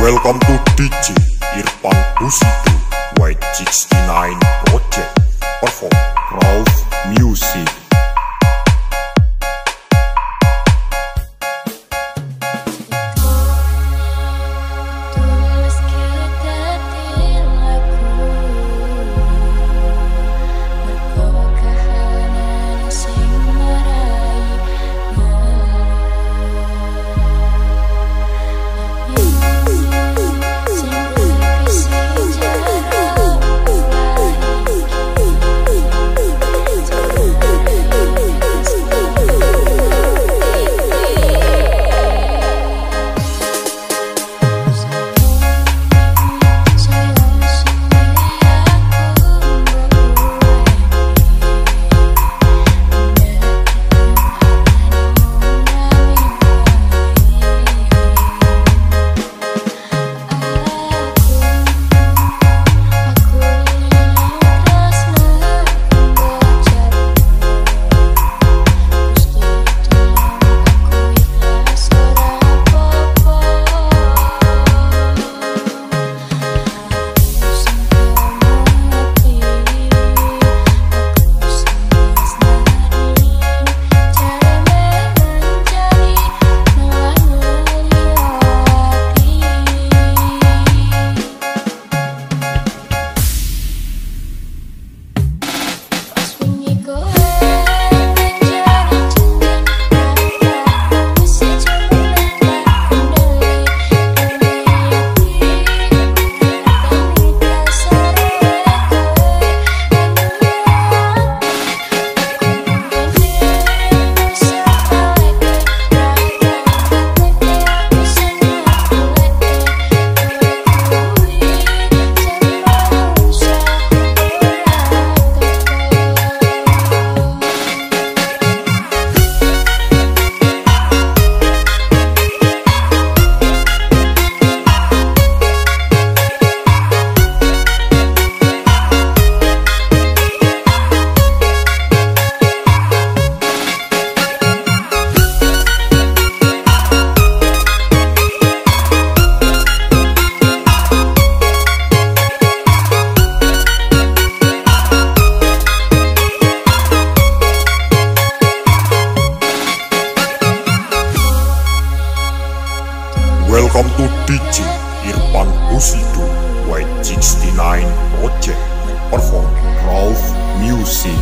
Welcome to DJ Irfan Husido White 69 Project. Perform Rauf Music Welcome to DJ Irfan Husido White 69 Project Perform Rauf Music